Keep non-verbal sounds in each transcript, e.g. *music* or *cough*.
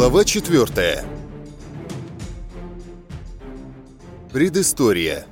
Глава 4. Предыстория.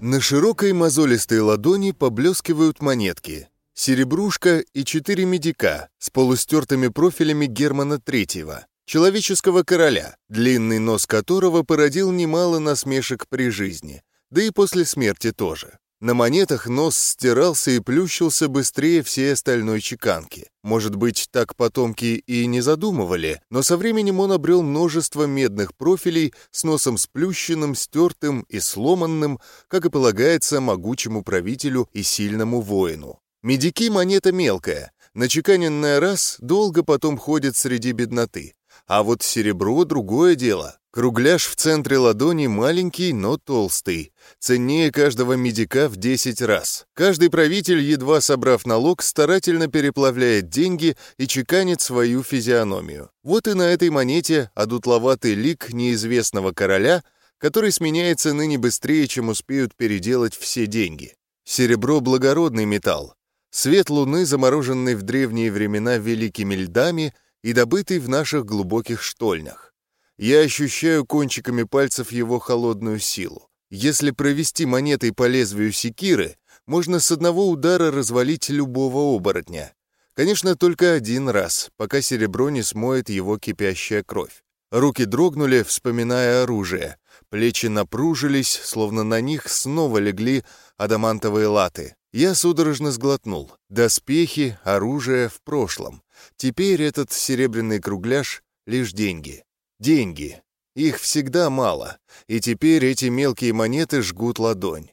На широкой мозолистой ладони поблескивают монетки. Серебрушка и четыре медика с полустертыми профилями Германа Третьего, человеческого короля, длинный нос которого породил немало насмешек при жизни, да и после смерти тоже. На монетах нос стирался и плющился быстрее всей остальной чеканки. Может быть, так потомки и не задумывали, но со временем он обрел множество медных профилей с носом сплющенным, стертым и сломанным, как и полагается могучему правителю и сильному воину. Медики монета мелкая, начеканенная раз долго потом ходит среди бедноты. А вот серебро — другое дело. Кругляш в центре ладони маленький, но толстый. Ценнее каждого медика в 10 раз. Каждый правитель, едва собрав налог, старательно переплавляет деньги и чеканит свою физиономию. Вот и на этой монете одутловатый лик неизвестного короля, который сменяется ныне быстрее, чем успеют переделать все деньги. Серебро — благородный металл. Свет луны, замороженный в древние времена великими льдами и добытый в наших глубоких штольнях. Я ощущаю кончиками пальцев его холодную силу. Если провести монетой по лезвию секиры, можно с одного удара развалить любого оборотня. Конечно, только один раз, пока серебро не смоет его кипящая кровь. Руки дрогнули, вспоминая оружие. Плечи напружились, словно на них снова легли адамантовые латы. Я судорожно сглотнул. Доспехи, оружие в прошлом. Теперь этот серебряный кругляш — лишь деньги. Деньги. Их всегда мало, и теперь эти мелкие монеты жгут ладонь.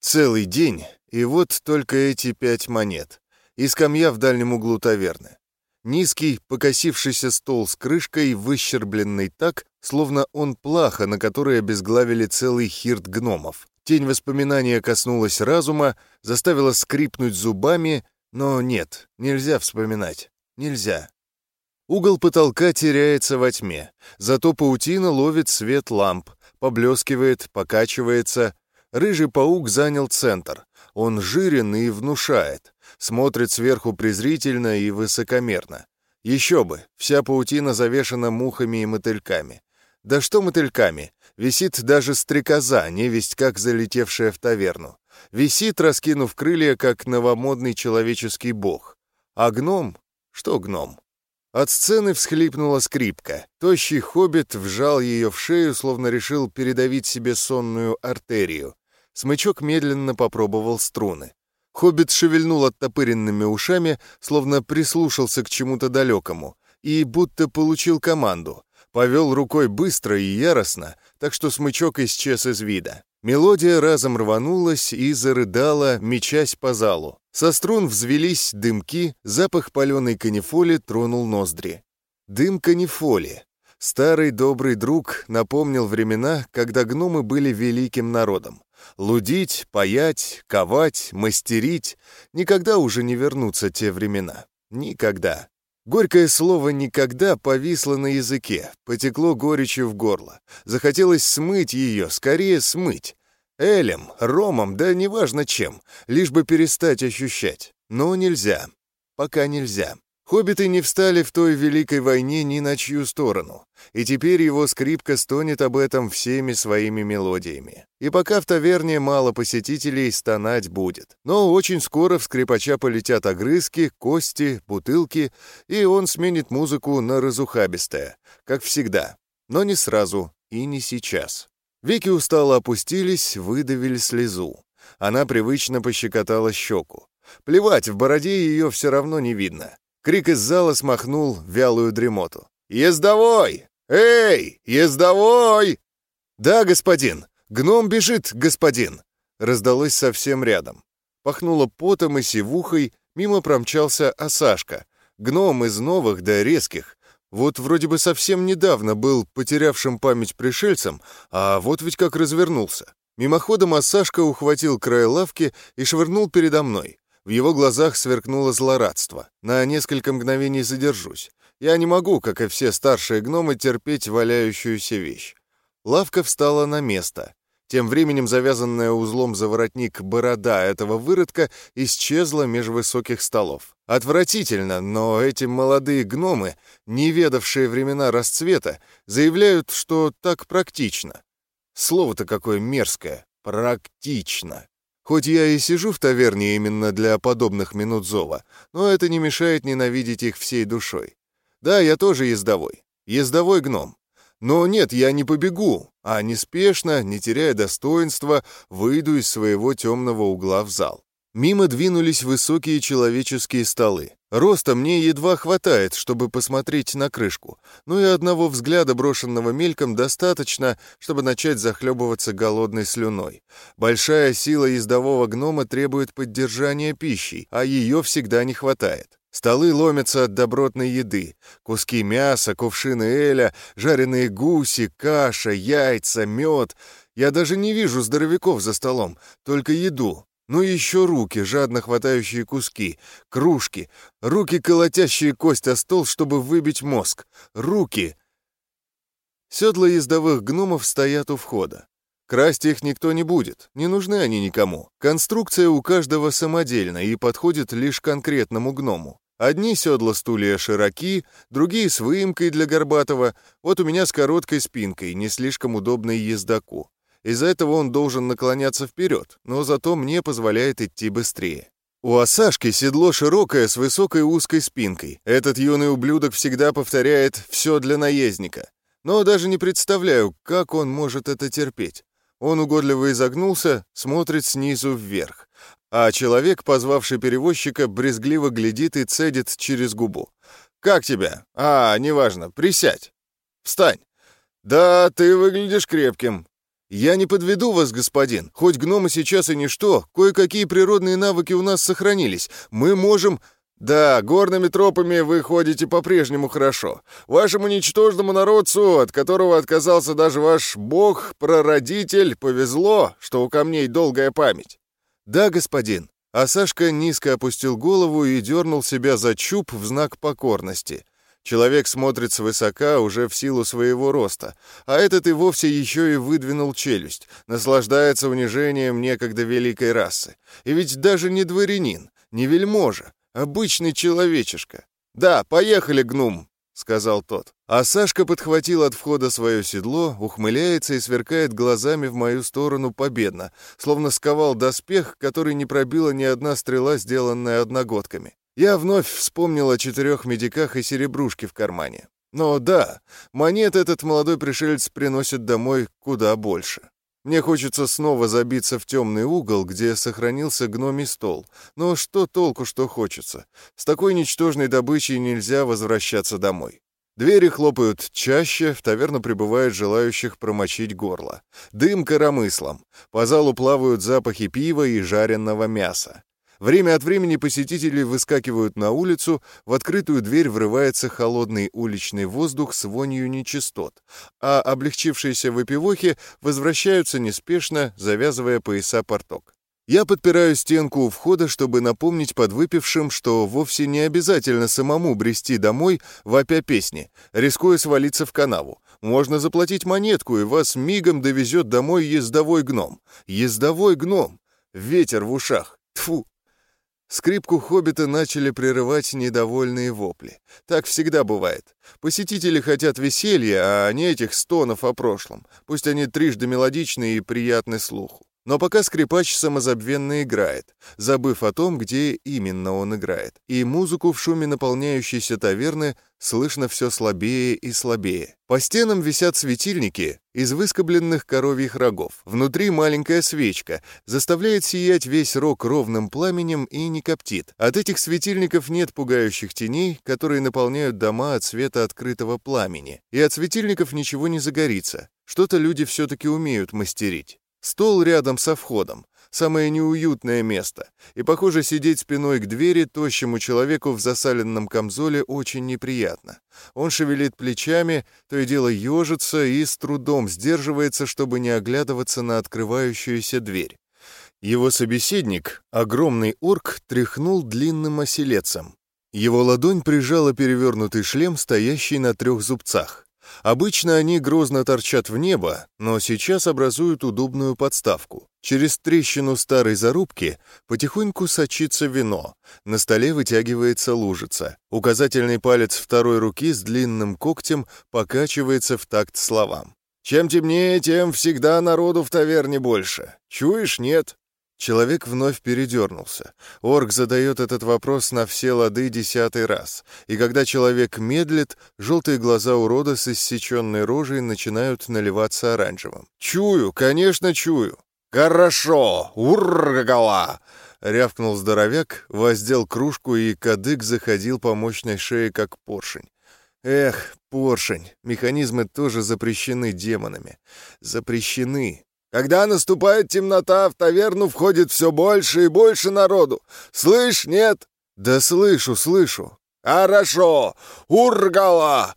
Целый день, и вот только эти пять монет. И скамья в дальнем углу таверны. Низкий, покосившийся стол с крышкой, выщербленный так, словно он плаха, на которой обезглавили целый хирт гномов. Тень воспоминания коснулась разума, заставила скрипнуть зубами, но нет, нельзя вспоминать. Нельзя. Угол потолка теряется во тьме, зато паутина ловит свет ламп, поблескивает, покачивается. Рыжий паук занял центр. Он жирен и внушает, смотрит сверху презрительно и высокомерно. Еще бы, вся паутина завешена мухами и мотыльками. Да что мотыльками? Висит даже стрекоза, невесть как залетевшая в таверну. Висит, раскинув крылья, как новомодный человеческий бог. А гном? Что гном? От сцены всхлипнула скрипка. Тощий хоббит вжал ее в шею, словно решил передавить себе сонную артерию. Смычок медленно попробовал струны. Хоббит шевельнул оттопыренными ушами, словно прислушался к чему-то далекому, и будто получил команду. Повел рукой быстро и яростно, так что смычок исчез из вида. Мелодия разом рванулась и зарыдала, мечась по залу. Со струн взвелись дымки, запах паленой канифоли тронул ноздри. Дым канифоли. Старый добрый друг напомнил времена, когда гномы были великим народом. Лудить, паять, ковать, мастерить — никогда уже не вернутся те времена. Никогда. Горькое слово «никогда» повисло на языке, потекло горечью в горло. Захотелось смыть ее, скорее смыть. Элем, ромом, да неважно чем, лишь бы перестать ощущать. Но нельзя. Пока нельзя. Хоббиты не встали в той великой войне ни на чью сторону, и теперь его скрипка стонет об этом всеми своими мелодиями. И пока в таверне мало посетителей, стонать будет. Но очень скоро в скрипача полетят огрызки, кости, бутылки, и он сменит музыку на разухабистое, как всегда. Но не сразу и не сейчас. Веки устало опустились, выдавили слезу. Она привычно пощекотала щеку. Плевать, в бороде ее все равно не видно. Крик из зала смахнул вялую дремоту. «Ездовой! Эй, ездовой!» «Да, господин! Гном бежит, господин!» Раздалось совсем рядом. Пахнуло потом и сивухой, мимо промчался Осашка. Гном из новых да резких, вот вроде бы совсем недавно был потерявшим память пришельцем, а вот ведь как развернулся. Мимоходом Асашка ухватил край лавки и швырнул передо мной. В его глазах сверкнуло злорадство. На несколько мгновений задержусь. Я не могу, как и все старшие гномы, терпеть валяющуюся вещь. Лавка встала на место. Тем временем завязанная узлом за воротник борода этого выродка исчезла меж высоких столов. Отвратительно, но эти молодые гномы, не ведавшие времена расцвета, заявляют, что так практично. Слово-то какое мерзкое. Практично. Хоть я и сижу в таверне именно для подобных минут зова, но это не мешает ненавидеть их всей душой. Да, я тоже ездовой. Ездовой гном. Но нет, я не побегу, а неспешно, не теряя достоинства, выйду из своего темного угла в зал. Мимо двинулись высокие человеческие столы. Роста мне едва хватает, чтобы посмотреть на крышку, но и одного взгляда, брошенного мельком, достаточно, чтобы начать захлебываться голодной слюной. Большая сила ездового гнома требует поддержания пищей, а ее всегда не хватает. Столы ломятся от добротной еды. Куски мяса, кувшины эля, жареные гуси, каша, яйца, мед. Я даже не вижу здоровяков за столом, только еду. Ну и еще руки, жадно хватающие куски, кружки, руки, колотящие кость о стол, чтобы выбить мозг. Руки! Седла ездовых гномов стоят у входа. Красть их никто не будет, не нужны они никому. Конструкция у каждого самодельная и подходит лишь конкретному гному. Одни седла стулья широки, другие с выемкой для горбатого, вот у меня с короткой спинкой, не слишком удобной ездаку. Из-за этого он должен наклоняться вперед, но зато мне позволяет идти быстрее. У Осашки седло широкое с высокой узкой спинкой. Этот юный ублюдок всегда повторяет «все для наездника». Но даже не представляю, как он может это терпеть. Он угодливо изогнулся, смотрит снизу вверх а человек, позвавший перевозчика, брезгливо глядит и цедит через губу. «Как тебя? А, неважно, присядь. Встань. Да, ты выглядишь крепким. Я не подведу вас, господин. Хоть гномы сейчас и ничто, кое-какие природные навыки у нас сохранились. Мы можем...» «Да, горными тропами вы ходите по-прежнему хорошо. Вашему ничтожному народцу, от которого отказался даже ваш бог-прародитель, повезло, что у камней долгая память. «Да, господин». А Сашка низко опустил голову и дернул себя за чуб в знак покорности. Человек смотрит свысока уже в силу своего роста, а этот и вовсе еще и выдвинул челюсть, наслаждается унижением некогда великой расы. И ведь даже не дворянин, не вельможа, обычный человечишка. «Да, поехали, гнум!» — сказал тот. А Сашка подхватил от входа свое седло, ухмыляется и сверкает глазами в мою сторону победно, словно сковал доспех, который не пробила ни одна стрела, сделанная одногодками. Я вновь вспомнил о четырех медиках и серебрушке в кармане. Но да, монет этот молодой пришелец приносит домой куда больше. Мне хочется снова забиться в темный угол, где сохранился гномий стол. Но что толку, что хочется? С такой ничтожной добычей нельзя возвращаться домой. Двери хлопают чаще, в таверну прибывает желающих промочить горло. Дым коромыслом. По залу плавают запахи пива и жареного мяса. Время от времени посетители выскакивают на улицу, в открытую дверь врывается холодный уличный воздух с вонью нечистот, а облегчившиеся выпивохи возвращаются неспешно, завязывая пояса порток. Я подпираю стенку у входа, чтобы напомнить подвыпившим, что вовсе не обязательно самому брести домой, вопя песни, рискуя свалиться в канаву. Можно заплатить монетку, и вас мигом довезет домой ездовой гном. Ездовой гном. Ветер в ушах. Тфу. Скрипку хоббита начали прерывать недовольные вопли. Так всегда бывает. Посетители хотят веселья, а не этих стонов о прошлом. Пусть они трижды мелодичны и приятны слуху. Но пока скрипач самозабвенно играет, забыв о том, где именно он играет. И музыку в шуме наполняющейся таверны слышно все слабее и слабее. По стенам висят светильники из выскобленных коровьих рогов. Внутри маленькая свечка, заставляет сиять весь рог ровным пламенем и не коптит. От этих светильников нет пугающих теней, которые наполняют дома от света открытого пламени. И от светильников ничего не загорится. Что-то люди все-таки умеют мастерить. Стол рядом со входом. Самое неуютное место. И, похоже, сидеть спиной к двери тощему человеку в засаленном камзоле очень неприятно. Он шевелит плечами, то и дело ежится и с трудом сдерживается, чтобы не оглядываться на открывающуюся дверь. Его собеседник, огромный орк, тряхнул длинным оселецем. Его ладонь прижала перевернутый шлем, стоящий на трех зубцах. Обычно они грозно торчат в небо, но сейчас образуют удобную подставку. Через трещину старой зарубки потихоньку сочится вино. На столе вытягивается лужица. Указательный палец второй руки с длинным когтем покачивается в такт словам. «Чем темнее, тем всегда народу в таверне больше. Чуешь, нет?» Человек вновь передернулся. Орк задает этот вопрос на все лады десятый раз. И когда человек медлит, желтые глаза урода с иссеченной рожей начинают наливаться оранжевым. «Чую, конечно, чую!» «Хорошо! Ургала!» — рявкнул здоровяк, воздел кружку, и кадык заходил по мощной шее, как поршень. Эх, поршень, механизмы тоже запрещены демонами. Запрещены, когда наступает темнота, в таверну входит все больше и больше народу. Слышь, нет? Да слышу, слышу. Хорошо. Ургала!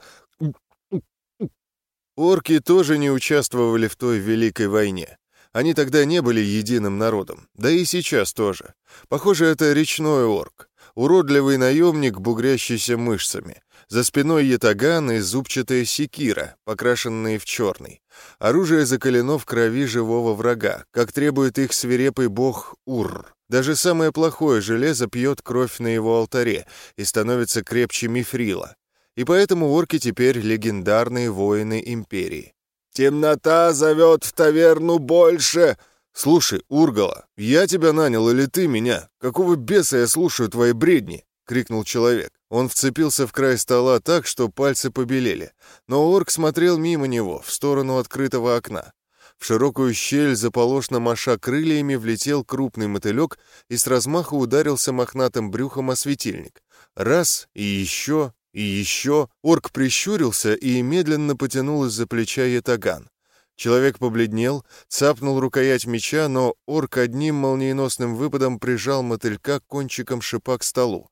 Орки тоже не участвовали в той великой войне. Они тогда не были единым народом, да и сейчас тоже. Похоже, это речной орк. Уродливый наемник, бугрящийся мышцами. За спиной ятаган и зубчатая секира, покрашенные в черный. Оружие закалено в крови живого врага, как требует их свирепый бог Ур. Даже самое плохое железо пьет кровь на его алтаре и становится крепче мифрила. И поэтому орки теперь легендарные воины Империи. «Темнота зовет в таверну больше!» «Слушай, Ургала, я тебя нанял или ты меня? Какого беса я слушаю твои бредни?» — крикнул человек. Он вцепился в край стола так, что пальцы побелели. Но орк смотрел мимо него, в сторону открытого окна. В широкую щель, заполошно маша крыльями, влетел крупный мотылек и с размаху ударился мохнатым брюхом о светильник. Раз, и еще, и еще. Орк прищурился и медленно потянул из-за плеча ятаган. Человек побледнел, цапнул рукоять меча, но орк одним молниеносным выпадом прижал мотылька кончиком шипа к столу.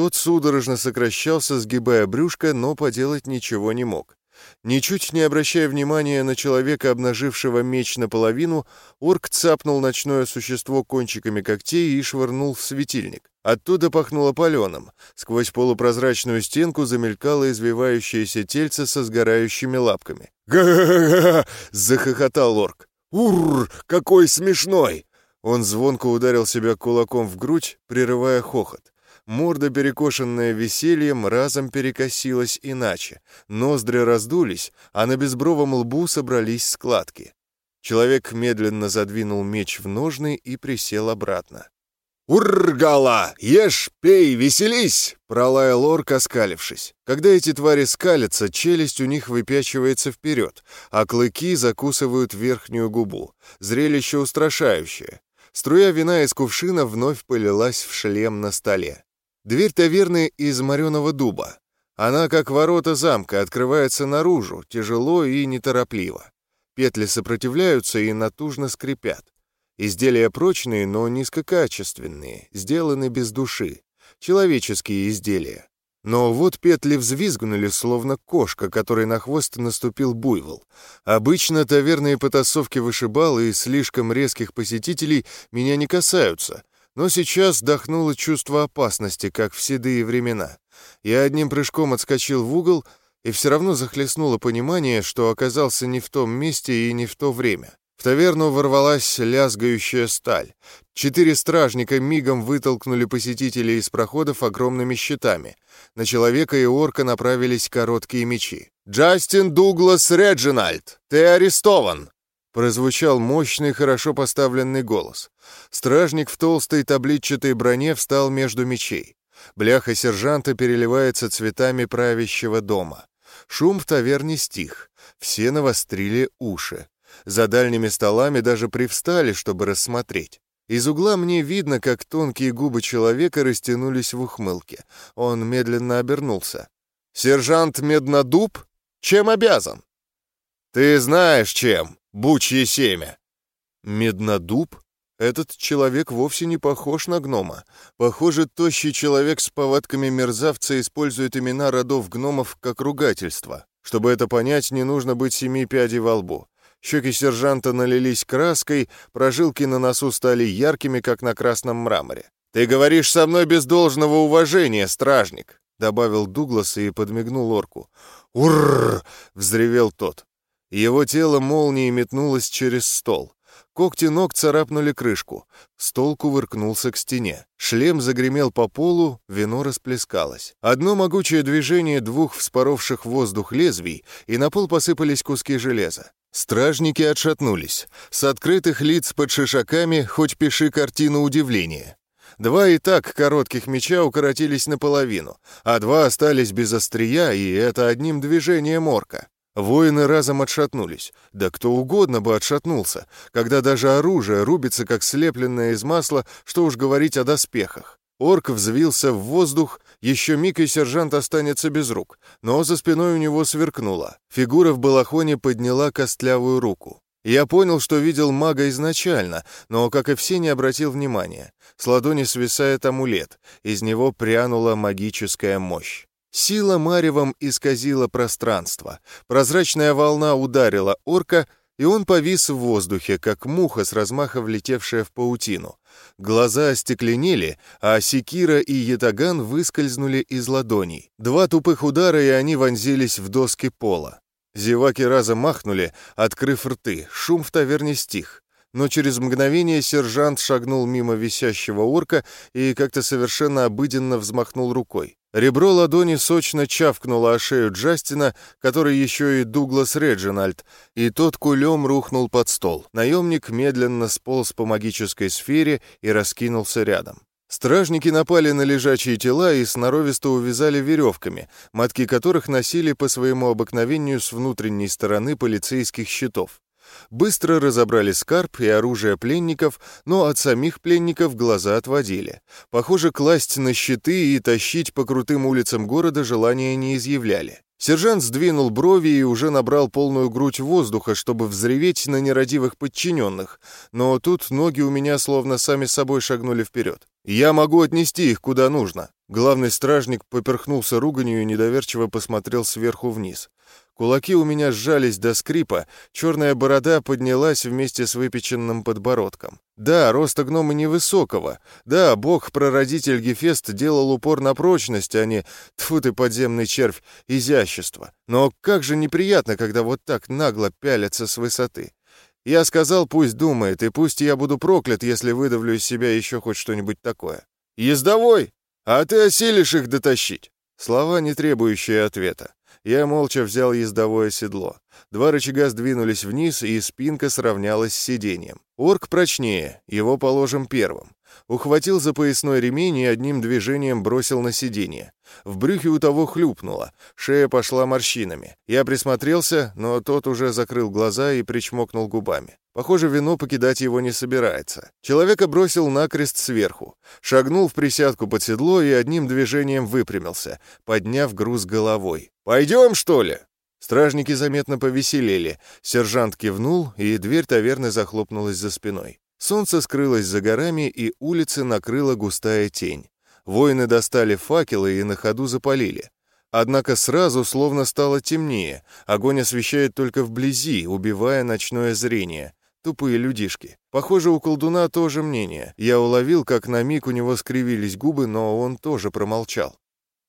Тот судорожно сокращался, сгибая брюшко, но поделать ничего не мог. Ничуть не обращая внимания на человека, обнажившего меч наполовину, орк цапнул ночное существо кончиками когтей и швырнул в светильник. Оттуда пахнуло паленым. Сквозь полупрозрачную стенку замелькало извивающееся тельце со сгорающими лапками. «Га-га-га!» — захохотал орк. «Ур! Какой смешной!» Он звонко ударил себя кулаком в грудь, прерывая хохот. Морда, перекошенная весельем, разом перекосилась иначе. Ноздри раздулись, а на безбровом лбу собрались складки. Человек медленно задвинул меч в ножны и присел обратно. «Ургала! Ешь, пей, веселись!» — пролаял орк, оскалившись. Когда эти твари скалятся, челюсть у них выпячивается вперед, а клыки закусывают верхнюю губу. Зрелище устрашающее. Струя вина из кувшина вновь полилась в шлем на столе. Дверь таверны из мореного дуба. Она, как ворота замка, открывается наружу, тяжело и неторопливо. Петли сопротивляются и натужно скрипят. Изделия прочные, но низкокачественные, сделаны без души. Человеческие изделия. Но вот петли взвизгнули, словно кошка, которой на хвост наступил буйвол. Обычно таверные потасовки вышибал и слишком резких посетителей меня не касаются, но сейчас дохнуло чувство опасности, как в седые времена. Я одним прыжком отскочил в угол, и все равно захлестнуло понимание, что оказался не в том месте и не в то время. В таверну ворвалась лязгающая сталь. Четыре стражника мигом вытолкнули посетителей из проходов огромными щитами. На человека и орка направились короткие мечи. «Джастин Дуглас Реджинальд, ты арестован!» Прозвучал мощный, хорошо поставленный голос. Стражник в толстой табличатой броне встал между мечей. Бляха сержанта переливается цветами правящего дома. Шум в таверне стих. Все навострили уши. За дальними столами даже привстали, чтобы рассмотреть. Из угла мне видно, как тонкие губы человека растянулись в ухмылке. Он медленно обернулся. «Сержант Меднодуб? Чем обязан?» «Ты знаешь, чем!» Бучье семя. Меднодуб? Этот человек вовсе не похож на гнома. Похоже, тощий человек с повадками мерзавца использует имена родов гномов как ругательство. Чтобы это понять, не нужно быть семи пядей во лбу. Щеки сержанта налились краской, прожилки на носу стали яркими, как на красном мраморе. «Ты говоришь со мной без должного уважения, стражник. добавил Дуглас и подмигнул орку. «Урррр!» — взревел тот. Его тело молнией метнулось через стол. Когти ног царапнули крышку. Стол кувыркнулся к стене. Шлем загремел по полу, вино расплескалось. Одно могучее движение двух вспоровших воздух лезвий, и на пол посыпались куски железа. Стражники отшатнулись. С открытых лиц под шишаками хоть пиши картину удивления. Два и так коротких меча укоротились наполовину, а два остались без острия, и это одним движением орка. Воины разом отшатнулись. Да кто угодно бы отшатнулся, когда даже оружие рубится, как слепленное из масла, что уж говорить о доспехах. Орк взвился в воздух, еще миг и сержант останется без рук, но за спиной у него сверкнуло. Фигура в балахоне подняла костлявую руку. Я понял, что видел мага изначально, но, как и все, не обратил внимания. С ладони свисает амулет, из него прянула магическая мощь. Сила маревом исказила пространство. Прозрачная волна ударила орка, и он повис в воздухе, как муха с размаха влетевшая в паутину. Глаза остекленели, а секира и ятаган выскользнули из ладоней. Два тупых удара, и они вонзились в доски пола. Зеваки разом махнули, открыв рты. Шум в таверне стих но через мгновение сержант шагнул мимо висящего орка и как-то совершенно обыденно взмахнул рукой. Ребро ладони сочно чавкнуло о шею Джастина, который еще и Дуглас Реджинальд, и тот кулем рухнул под стол. Наемник медленно сполз по магической сфере и раскинулся рядом. Стражники напали на лежачие тела и сноровисто увязали веревками, матки которых носили по своему обыкновению с внутренней стороны полицейских щитов. Быстро разобрали скарб и оружие пленников, но от самих пленников глаза отводили. Похоже, класть на щиты и тащить по крутым улицам города желания не изъявляли. Сержант сдвинул брови и уже набрал полную грудь воздуха, чтобы взреветь на нерадивых подчиненных, но тут ноги у меня словно сами собой шагнули вперед. «Я могу отнести их куда нужно». Главный стражник поперхнулся руганью и недоверчиво посмотрел сверху вниз. Кулаки у меня сжались до скрипа, черная борода поднялась вместе с выпеченным подбородком. Да, роста гнома невысокого. Да, бог-прародитель Гефест делал упор на прочность, а не, тьфу ты, подземный червь, изящество. Но как же неприятно, когда вот так нагло пялятся с высоты. Я сказал, пусть думает, и пусть я буду проклят, если выдавлю из себя еще хоть что-нибудь такое. «Ездовой! А ты осилишь их дотащить?» Слова, не требующие ответа. Я молча взял ездовое седло. Два рычага сдвинулись вниз, и спинка сравнялась с сиденьем. Орк прочнее, его положим первым. Ухватил за поясной ремень и одним движением бросил на сиденье. В брюхе у того хлюпнуло, шея пошла морщинами. Я присмотрелся, но тот уже закрыл глаза и причмокнул губами. Похоже, вино покидать его не собирается. Человека бросил накрест сверху, шагнул в присядку под седло и одним движением выпрямился, подняв груз головой. «Пойдем, что ли?» Стражники заметно повеселели. Сержант кивнул, и дверь таверны захлопнулась за спиной. Солнце скрылось за горами, и улицы накрыла густая тень. Воины достали факелы и на ходу запалили. Однако сразу словно стало темнее. Огонь освещает только вблизи, убивая ночное зрение. Тупые людишки. Похоже, у колдуна тоже мнение. Я уловил, как на миг у него скривились губы, но он тоже промолчал.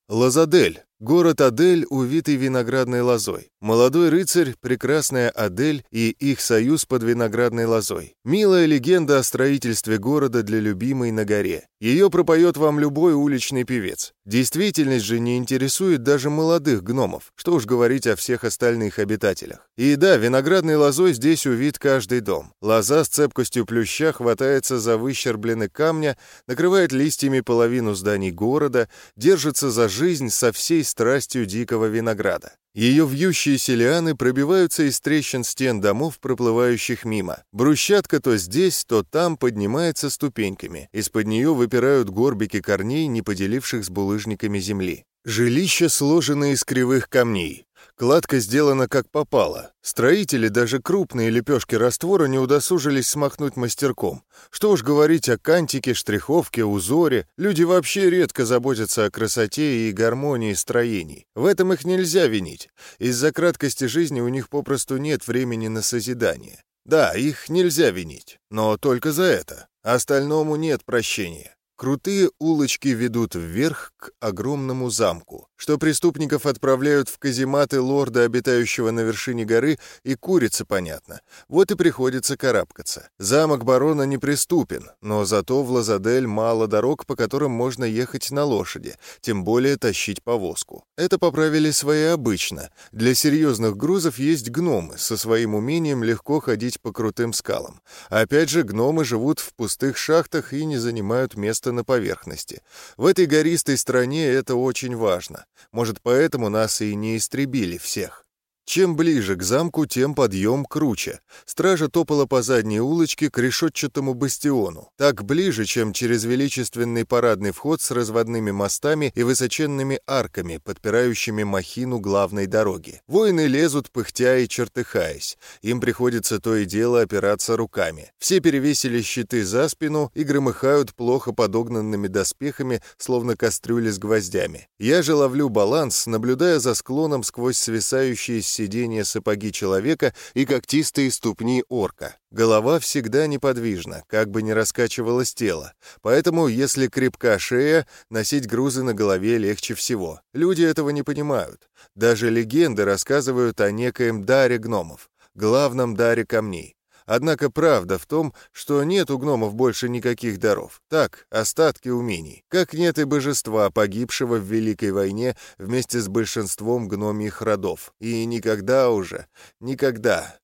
Лазадель. Город Адель, увитый виноградной лозой. Молодой рыцарь, прекрасная Адель и их союз под виноградной лозой. Милая легенда о строительстве города для любимой на горе. Ее пропоет вам любой уличный певец. Действительность же не интересует даже молодых гномов, что уж говорить о всех остальных обитателях. И да, виноградной лозой здесь увид каждый дом. Лоза с цепкостью плюща хватается за выщерблены камня, накрывает листьями половину зданий города, держится за жизнь со всей страстью дикого винограда. Ее вьющиеся лианы пробиваются из трещин стен домов, проплывающих мимо. Брусчатка то здесь, то там поднимается ступеньками. Из-под нее выпирают горбики корней, не поделивших с булыжниками земли. Жилища сложены из кривых камней. Кладка сделана как попало. Строители даже крупные лепешки раствора не удосужились смахнуть мастерком. Что уж говорить о кантике, штриховке, узоре. Люди вообще редко заботятся о красоте и гармонии строений. В этом их нельзя винить. Из-за краткости жизни у них попросту нет времени на созидание. Да, их нельзя винить, но только за это. Остальному нет прощения. Крутые улочки ведут вверх к огромному замку, что преступников отправляют в казематы лорда, обитающего на вершине горы, и курица, понятно. Вот и приходится карабкаться. Замок барона неприступен, но зато в Лазадель мало дорог, по которым можно ехать на лошади, тем более тащить повозку. Это поправили своеобычно. Для серьезных грузов есть гномы, со своим умением легко ходить по крутым скалам. Опять же, гномы живут в пустых шахтах и не занимают места на поверхности. В этой гористой стране это очень важно. Может, поэтому нас и не истребили всех. Чем ближе к замку, тем подъем круче. Стража топала по задней улочке к решетчатому бастиону. Так ближе, чем через величественный парадный вход с разводными мостами и высоченными арками, подпирающими махину главной дороги. Воины лезут, пыхтя и чертыхаясь. Им приходится то и дело опираться руками. Все перевесили щиты за спину и громыхают плохо подогнанными доспехами, словно кастрюли с гвоздями. Я же ловлю баланс, наблюдая за склоном сквозь свисающие сиденья сапоги человека и когтистые ступни орка. Голова всегда неподвижна, как бы ни раскачивалось тело. Поэтому, если крепка шея, носить грузы на голове легче всего. Люди этого не понимают. Даже легенды рассказывают о некоем даре гномов, главном даре камней. Однако правда в том, что нет у гномов больше никаких даров. Так, остатки умений. Как нет и божества, погибшего в Великой войне вместе с большинством гномьих родов. И никогда уже, никогда.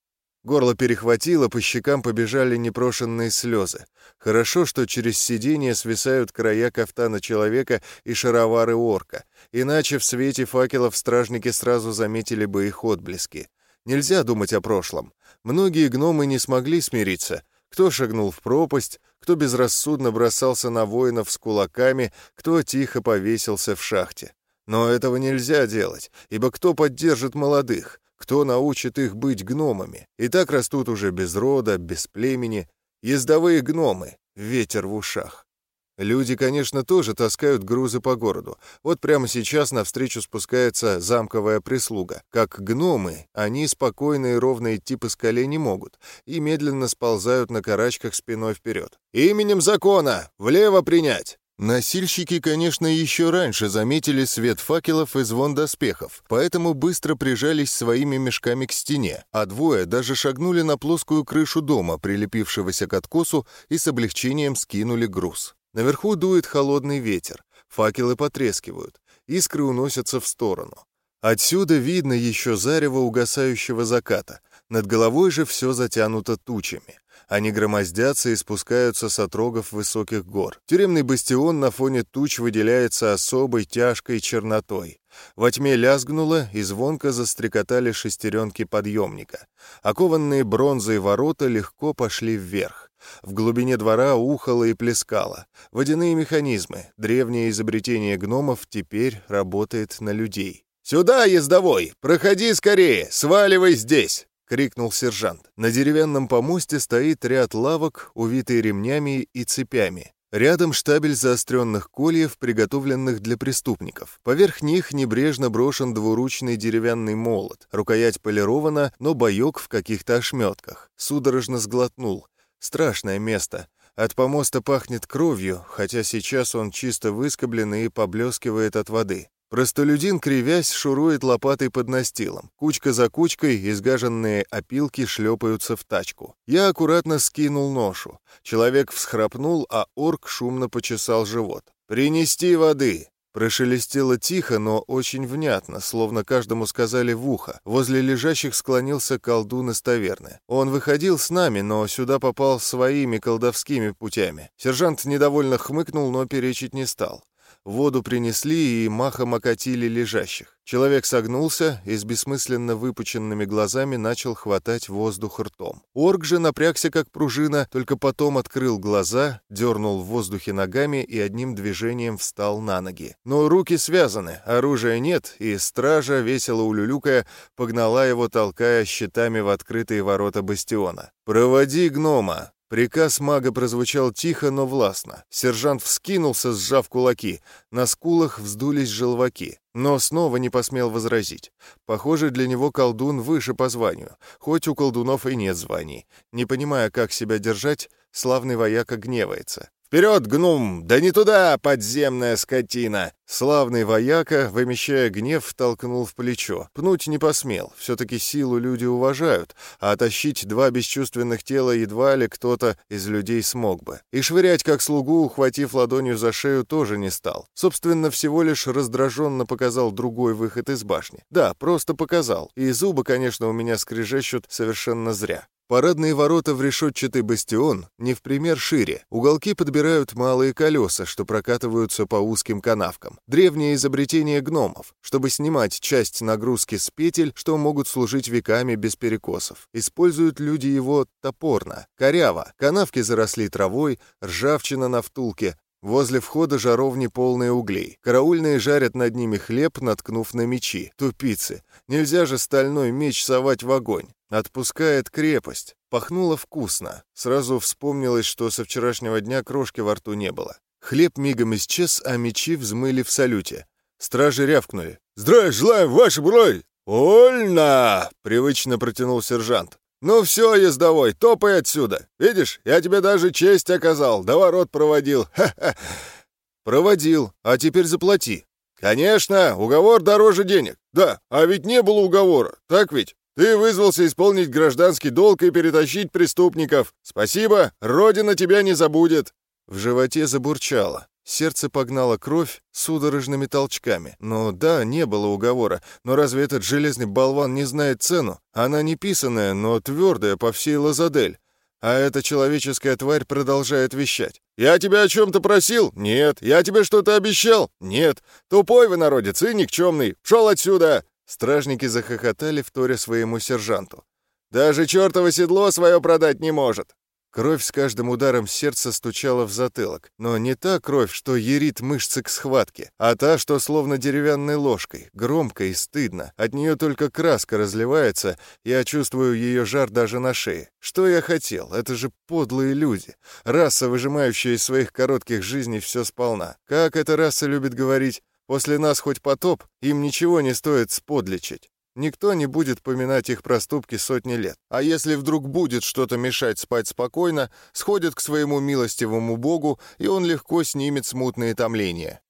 Горло перехватило, по щекам побежали непрошенные слезы. Хорошо, что через сиденье свисают края кафтана человека и шаровары орка, иначе в свете факелов стражники сразу заметили бы их отблески. Нельзя думать о прошлом. Многие гномы не смогли смириться. Кто шагнул в пропасть, кто безрассудно бросался на воинов с кулаками, кто тихо повесился в шахте. Но этого нельзя делать, ибо кто поддержит молодых, кто научит их быть гномами? И так растут уже без рода, без племени, ездовые гномы, ветер в ушах. Люди, конечно, тоже таскают грузы по городу. Вот прямо сейчас навстречу спускается замковая прислуга. Как гномы, они спокойно и ровно идти по скале не могут и медленно сползают на карачках спиной вперед. «Именем закона! Влево принять!» Носильщики, конечно, еще раньше заметили свет факелов и звон доспехов, поэтому быстро прижались своими мешками к стене, а двое даже шагнули на плоскую крышу дома, прилепившегося к откосу, и с облегчением скинули груз. Наверху дует холодный ветер, факелы потрескивают, искры уносятся в сторону. Отсюда видно еще зарево угасающего заката, над головой же все затянуто тучами. Они громоздятся и спускаются с отрогов высоких гор. Тюремный бастион на фоне туч выделяется особой тяжкой чернотой. Во тьме лязгнуло, и звонко застрекотали шестеренки подъемника. Окованные бронзой ворота легко пошли вверх. В глубине двора ухало и плескало. Водяные механизмы, древнее изобретение гномов, теперь работает на людей. «Сюда, ездовой! Проходи скорее! Сваливай здесь!» — крикнул сержант. На деревянном помосте стоит ряд лавок, увитые ремнями и цепями. Рядом штабель заостренных кольев, приготовленных для преступников. Поверх них небрежно брошен двуручный деревянный молот. Рукоять полирована, но боек в каких-то ошметках. Судорожно сглотнул. Страшное место. От помоста пахнет кровью, хотя сейчас он чисто выскоблен и поблескивает от воды. Простолюдин, кривясь, шурует лопатой под настилом. Кучка за кучкой изгаженные опилки шлепаются в тачку. Я аккуратно скинул ношу. Человек всхрапнул, а орк шумно почесал живот. «Принести воды!» Прошелестело тихо, но очень внятно, словно каждому сказали в ухо. Возле лежащих склонился колдун из таверны. Он выходил с нами, но сюда попал своими колдовскими путями. Сержант недовольно хмыкнул, но перечить не стал. Воду принесли и махом окатили лежащих. Человек согнулся и с бессмысленно выпученными глазами начал хватать воздух ртом. Орк же напрягся как пружина, только потом открыл глаза, дернул в воздухе ногами и одним движением встал на ноги. Но руки связаны, оружия нет, и стража, весело улюлюкая, погнала его, толкая щитами в открытые ворота бастиона. «Проводи гнома!» Приказ мага прозвучал тихо, но властно. Сержант вскинулся, сжав кулаки. На скулах вздулись желваки, но снова не посмел возразить. Похоже, для него колдун выше по званию, хоть у колдунов и нет званий. Не понимая, как себя держать, славный вояка гневается. «Вперед, гном! Да не туда, подземная скотина!» Славный вояка, вымещая гнев, толкнул в плечо. Пнуть не посмел, все-таки силу люди уважают, а тащить два бесчувственных тела едва ли кто-то из людей смог бы. И швырять как слугу, ухватив ладонью за шею, тоже не стал. Собственно, всего лишь раздраженно показал другой выход из башни. Да, просто показал. И зубы, конечно, у меня скрежещут совершенно зря. Парадные ворота в решетчатый бастион не в пример шире. Уголки подбирают малые колеса, что прокатываются по узким канавкам. Древнее изобретение гномов, чтобы снимать часть нагрузки с петель, что могут служить веками без перекосов. Используют люди его топорно, коряво. Канавки заросли травой, ржавчина на втулке, Возле входа жаровни полные углей. Караульные жарят над ними хлеб, наткнув на мечи. Тупицы. Нельзя же стальной меч совать в огонь. Отпускает крепость. Пахнуло вкусно. Сразу вспомнилось, что со вчерашнего дня крошки во рту не было. Хлеб мигом исчез, а мечи взмыли в салюте. Стражи рявкнули. «Здравия желаем, ваше брой!» «Ольна!» — привычно протянул сержант. «Ну все, ездовой, топай отсюда. Видишь, я тебе даже честь оказал, до ворот проводил. *laughs* Ха-ха!» «Проводил, а теперь заплати». «Конечно, уговор дороже денег. Да, а ведь не было уговора, так ведь? Ты вызвался исполнить гражданский долг и перетащить преступников. Спасибо, Родина тебя не забудет». В животе забурчало. Сердце погнало кровь судорожными толчками. Ну да, не было уговора, но разве этот железный болван не знает цену? Она не писаная, но твердая по всей Лазадель. А эта человеческая тварь продолжает вещать. «Я тебя о чем-то просил? Нет. Я тебе что-то обещал? Нет. Тупой вы, народец, и никчемный. Шел отсюда!» Стражники захохотали, вторя своему сержанту. «Даже чертово седло свое продать не может!» Кровь с каждым ударом сердца стучала в затылок, но не та кровь, что ерит мышцы к схватке, а та, что словно деревянной ложкой, громко и стыдно. От нее только краска разливается, я чувствую ее жар даже на шее. Что я хотел? Это же подлые люди. Раса, выжимающая из своих коротких жизней все сполна. Как эта раса любит говорить, после нас хоть потоп, им ничего не стоит сподличить. Никто не будет поминать их проступки сотни лет. А если вдруг будет что-то мешать спать спокойно, сходят к своему милостивому Богу, и он легко снимет смутные томления.